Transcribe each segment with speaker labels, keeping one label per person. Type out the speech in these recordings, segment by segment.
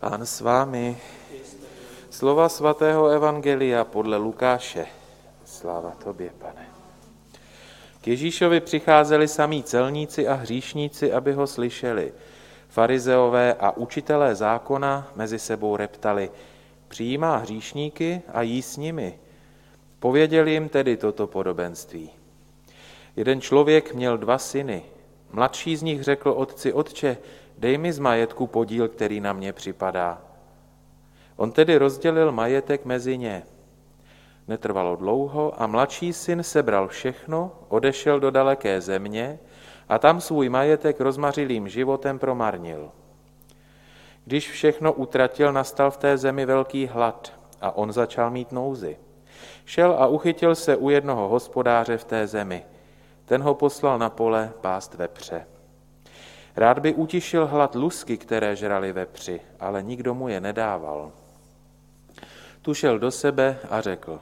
Speaker 1: Pán s vámi. Slova svatého Evangelia podle Lukáše. Sláva tobě, pane. K Ježíšovi přicházeli samí celníci a hříšníci, aby ho slyšeli. Farizeové a učitelé zákona mezi sebou reptali. Přijímá hříšníky a jí s nimi. Pověděl jim tedy toto podobenství. Jeden člověk měl dva syny. Mladší z nich řekl otci, otče, dej mi z majetku podíl, který na mě připadá. On tedy rozdělil majetek mezi ně. Netrvalo dlouho a mladší syn sebral všechno, odešel do daleké země a tam svůj majetek rozmařilým životem promarnil. Když všechno utratil, nastal v té zemi velký hlad a on začal mít nouzy. Šel a uchytil se u jednoho hospodáře v té zemi. Ten ho poslal na pole pást vepře. Rád by utišil hlad lusky, které žrali vepři, ale nikdo mu je nedával. Tu šel do sebe a řekl,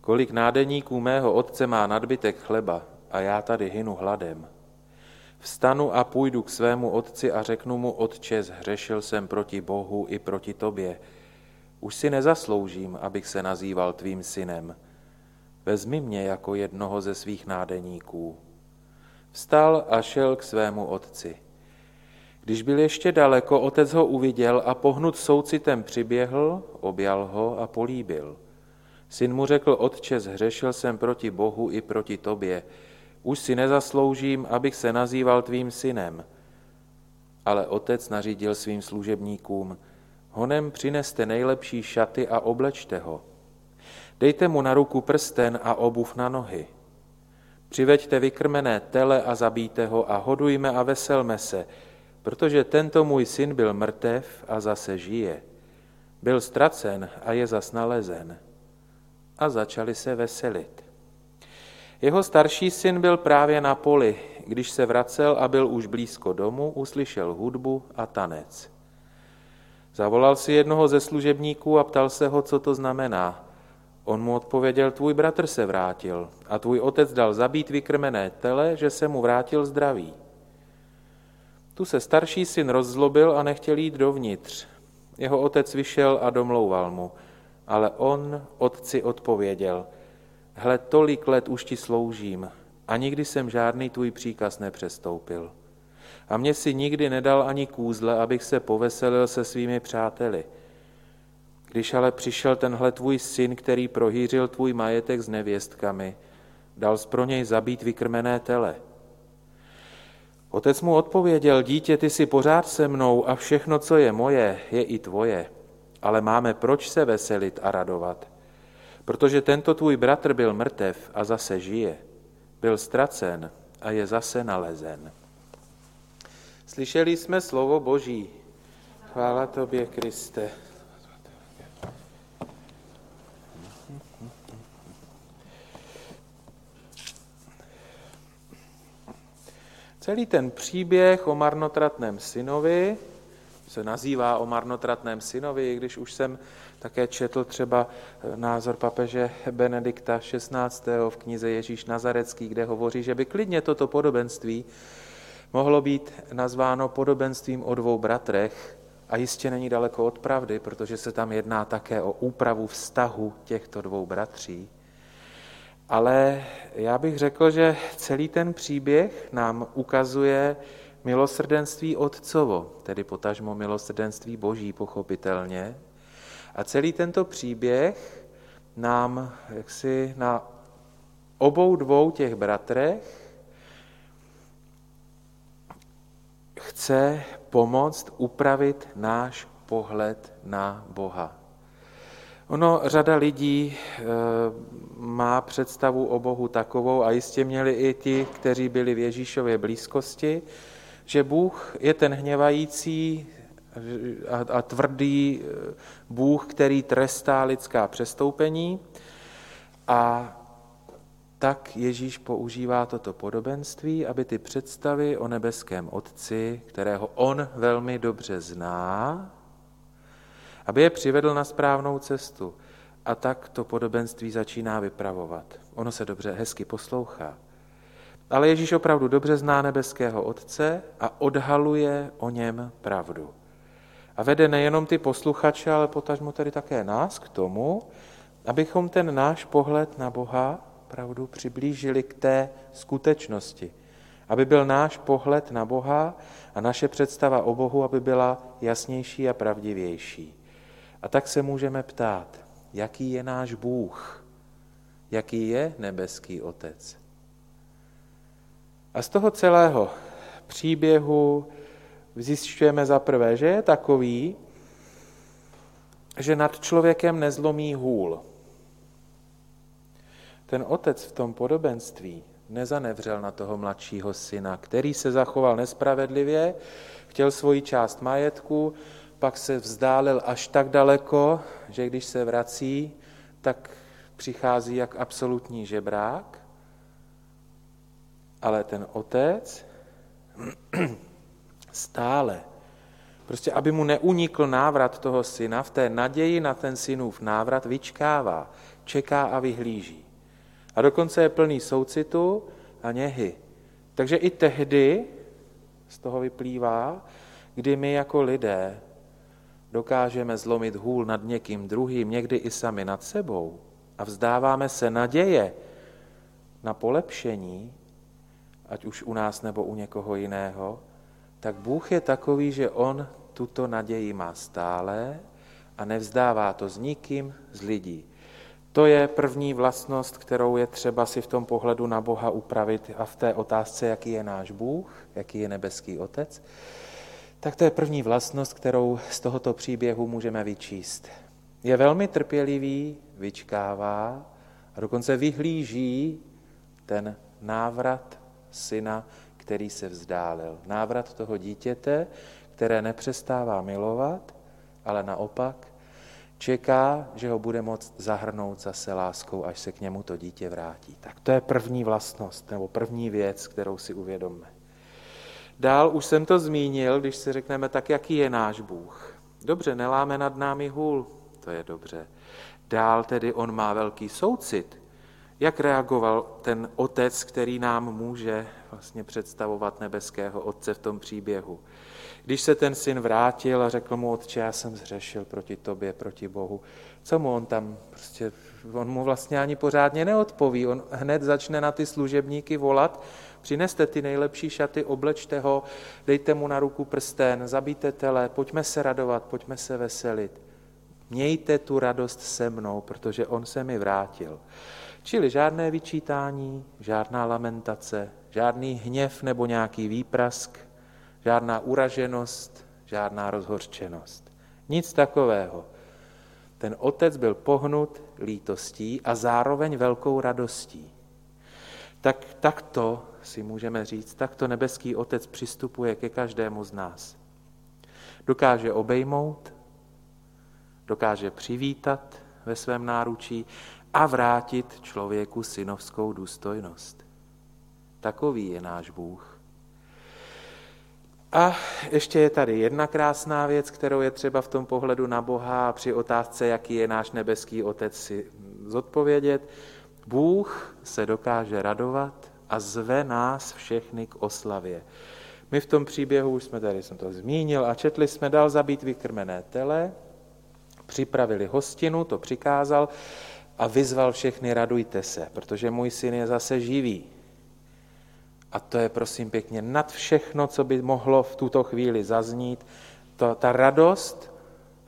Speaker 1: kolik nádeníků mého otce má nadbytek chleba a já tady hynu hladem. Vstanu a půjdu k svému otci a řeknu mu, otče, zhřešil jsem proti Bohu i proti tobě. Už si nezasloužím, abych se nazýval tvým synem. Vezmi mě jako jednoho ze svých nádeníků. Vstal a šel k svému otci. Když byl ještě daleko, otec ho uviděl a pohnut soucitem přiběhl, objal ho a políbil. Syn mu řekl, otče, zhřešil jsem proti Bohu i proti tobě. Už si nezasloužím, abych se nazýval tvým synem. Ale otec nařídil svým služebníkům, honem přineste nejlepší šaty a oblečte ho. Dejte mu na ruku prsten a obuv na nohy. Přiveďte vykrmené tele a zabijte ho a hodujme a veselme se, protože tento můj syn byl mrtev a zase žije. Byl ztracen a je zas nalezen. A začali se veselit. Jeho starší syn byl právě na poli. Když se vracel a byl už blízko domu, uslyšel hudbu a tanec. Zavolal si jednoho ze služebníků a ptal se ho, co to znamená. On mu odpověděl, tvůj bratr se vrátil a tvůj otec dal zabít vykrmené tele, že se mu vrátil zdravý. Tu se starší syn rozzlobil a nechtěl jít dovnitř. Jeho otec vyšel a domlouval mu, ale on otci odpověděl, hle, tolik let už ti sloužím a nikdy jsem žádný tvůj příkaz nepřestoupil. A mě si nikdy nedal ani kůzle, abych se poveselil se svými přáteli. Když ale přišel tenhle tvůj syn, který prohýřil tvůj majetek s nevěstkami, dal pro něj zabít vykrmené tele. Otec mu odpověděl, dítě, ty jsi pořád se mnou a všechno, co je moje, je i tvoje. Ale máme proč se veselit a radovat. Protože tento tvůj bratr byl mrtev a zase žije. Byl ztracen a je zase nalezen. Slyšeli jsme slovo Boží. Chvála tobě, Kriste. Celý ten příběh o marnotratném synovi se nazývá o marnotratném synovi, když už jsem také četl třeba názor papeže Benedikta XVI. v knize Ježíš Nazarecký, kde hovoří, že by klidně toto podobenství mohlo být nazváno podobenstvím o dvou bratrech a jistě není daleko od pravdy, protože se tam jedná také o úpravu vztahu těchto dvou bratří. Ale já bych řekl, že celý ten příběh nám ukazuje milosrdenství Otcovo, tedy potažmo milosrdenství Boží, pochopitelně. A celý tento příběh nám jaksi na obou dvou těch bratrech chce pomoct upravit náš pohled na Boha. Ono, řada lidí e, má představu o Bohu takovou, a jistě měli i ti, kteří byli v Ježíšově blízkosti, že Bůh je ten hněvající a, a tvrdý eh, Bůh, který trestá lidská přestoupení. A tak Ježíš používá toto podobenství, aby ty představy o nebeském Otci, kterého on velmi dobře zná, aby je přivedl na správnou cestu. A tak to podobenství začíná vypravovat. Ono se dobře, hezky poslouchá. Ale Ježíš opravdu dobře zná nebeského Otce a odhaluje o něm pravdu. A vede nejenom ty posluchače, ale potažmo tedy také nás k tomu, abychom ten náš pohled na Boha pravdu přiblížili k té skutečnosti. Aby byl náš pohled na Boha a naše představa o Bohu, aby byla jasnější a pravdivější. A tak se můžeme ptát, jaký je náš Bůh, jaký je nebeský Otec. A z toho celého příběhu zjišťujeme za prvé, že je takový, že nad člověkem nezlomí hůl. Ten otec v tom podobenství nezanevřel na toho mladšího syna, který se zachoval nespravedlivě, chtěl svoji část majetku, pak se vzdálil až tak daleko, že když se vrací, tak přichází jak absolutní žebrák, ale ten otec stále, prostě aby mu neunikl návrat toho syna, v té naději na ten synův návrat vyčkává, čeká a vyhlíží. A dokonce je plný soucitu a něhy. Takže i tehdy z toho vyplývá, kdy my jako lidé dokážeme zlomit hůl nad někým druhým, někdy i sami nad sebou a vzdáváme se naděje na polepšení, ať už u nás nebo u někoho jiného, tak Bůh je takový, že On tuto naději má stále a nevzdává to s nikým z lidí. To je první vlastnost, kterou je třeba si v tom pohledu na Boha upravit a v té otázce, jaký je náš Bůh, jaký je nebeský Otec, tak to je první vlastnost, kterou z tohoto příběhu můžeme vyčíst. Je velmi trpělivý, vyčkává a dokonce vyhlíží ten návrat syna, který se vzdálil. Návrat toho dítěte, které nepřestává milovat, ale naopak čeká, že ho bude moct zahrnout zase láskou, až se k němu to dítě vrátí. Tak to je první vlastnost, nebo první věc, kterou si uvědomme. Dál už jsem to zmínil, když si řekneme, tak jaký je náš Bůh. Dobře, neláme nad námi hůl, to je dobře. Dál tedy on má velký soucit. Jak reagoval ten otec, který nám může vlastně představovat nebeského otce v tom příběhu? Když se ten syn vrátil a řekl mu, otče, já jsem zřešil proti tobě, proti Bohu, co mu on tam prostě, on mu vlastně ani pořádně neodpoví, on hned začne na ty služebníky volat, přineste ty nejlepší šaty, oblečte ho, dejte mu na ruku prsten, zabijte tele, pojďme se radovat, pojďme se veselit. Mějte tu radost se mnou, protože on se mi vrátil. Čili žádné vyčítání, žádná lamentace, žádný hněv nebo nějaký výprask, žádná uraženost, žádná rozhorčenost. Nic takového. Ten otec byl pohnut lítostí a zároveň velkou radostí. Tak takto si můžeme říct, takto nebeský otec přistupuje ke každému z nás. Dokáže obejmout, dokáže přivítat ve svém náručí a vrátit člověku synovskou důstojnost. Takový je náš Bůh. A ještě je tady jedna krásná věc, kterou je třeba v tom pohledu na Boha a při otázce, jaký je náš nebeský Otec, si zodpovědět. Bůh se dokáže radovat a zve nás všechny k oslavě. My v tom příběhu, už jsme tady, jsem to zmínil, a četli jsme, dal zabít vykrmené tele, připravili hostinu, to přikázal a vyzval všechny, radujte se, protože můj syn je zase živý. A to je prosím pěkně nad všechno, co by mohlo v tuto chvíli zaznít. To, ta radost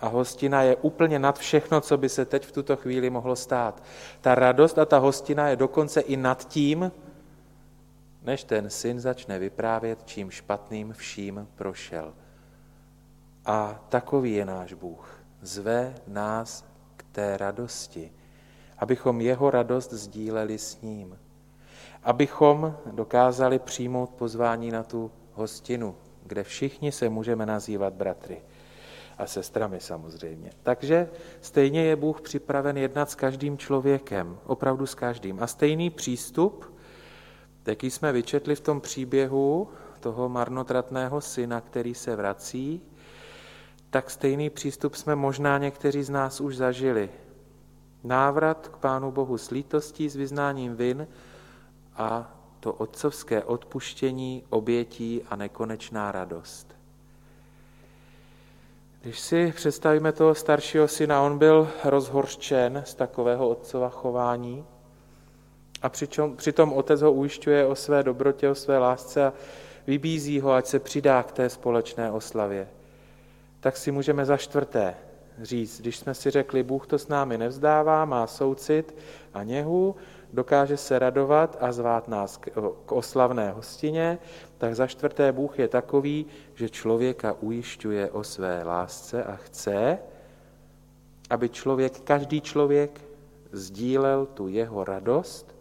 Speaker 1: a hostina je úplně nad všechno, co by se teď v tuto chvíli mohlo stát. Ta radost a ta hostina je dokonce i nad tím, než ten syn začne vyprávět, čím špatným vším prošel. A takový je náš Bůh. Zve nás k té radosti, abychom jeho radost sdíleli s ním abychom dokázali přijmout pozvání na tu hostinu, kde všichni se můžeme nazývat bratry a sestrami samozřejmě. Takže stejně je Bůh připraven jednat s každým člověkem, opravdu s každým. A stejný přístup, jaký jsme vyčetli v tom příběhu toho marnotratného syna, který se vrací, tak stejný přístup jsme možná někteří z nás už zažili. Návrat k Pánu Bohu s lítostí, s vyznáním vin, a to otcovské odpuštění, obětí a nekonečná radost. Když si představíme toho staršího syna, on byl rozhorčen z takového otcova chování a přičem, přitom otec ho ujišťuje o své dobrotě, o své lásce a vybízí ho, ať se přidá k té společné oslavě. Tak si můžeme za čtvrté říct, když jsme si řekli, Bůh to s námi nevzdává, má soucit a něhu, dokáže se radovat a zvát nás k oslavné hostině, tak za čtvrté Bůh je takový, že člověka ujišťuje o své lásce a chce, aby člověk, každý člověk sdílel tu jeho radost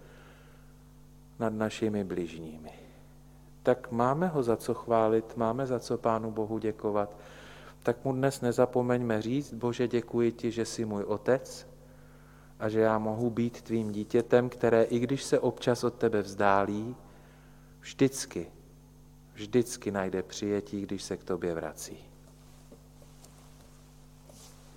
Speaker 1: nad našimi bližními. Tak máme ho za co chválit, máme za co Pánu Bohu děkovat. Tak mu dnes nezapomeňme říct, Bože, děkuji ti, že jsi můj otec, a že já mohu být tvým dítětem, které i když se občas od tebe vzdálí, vždycky, vždycky najde přijetí, když se k tobě vrací.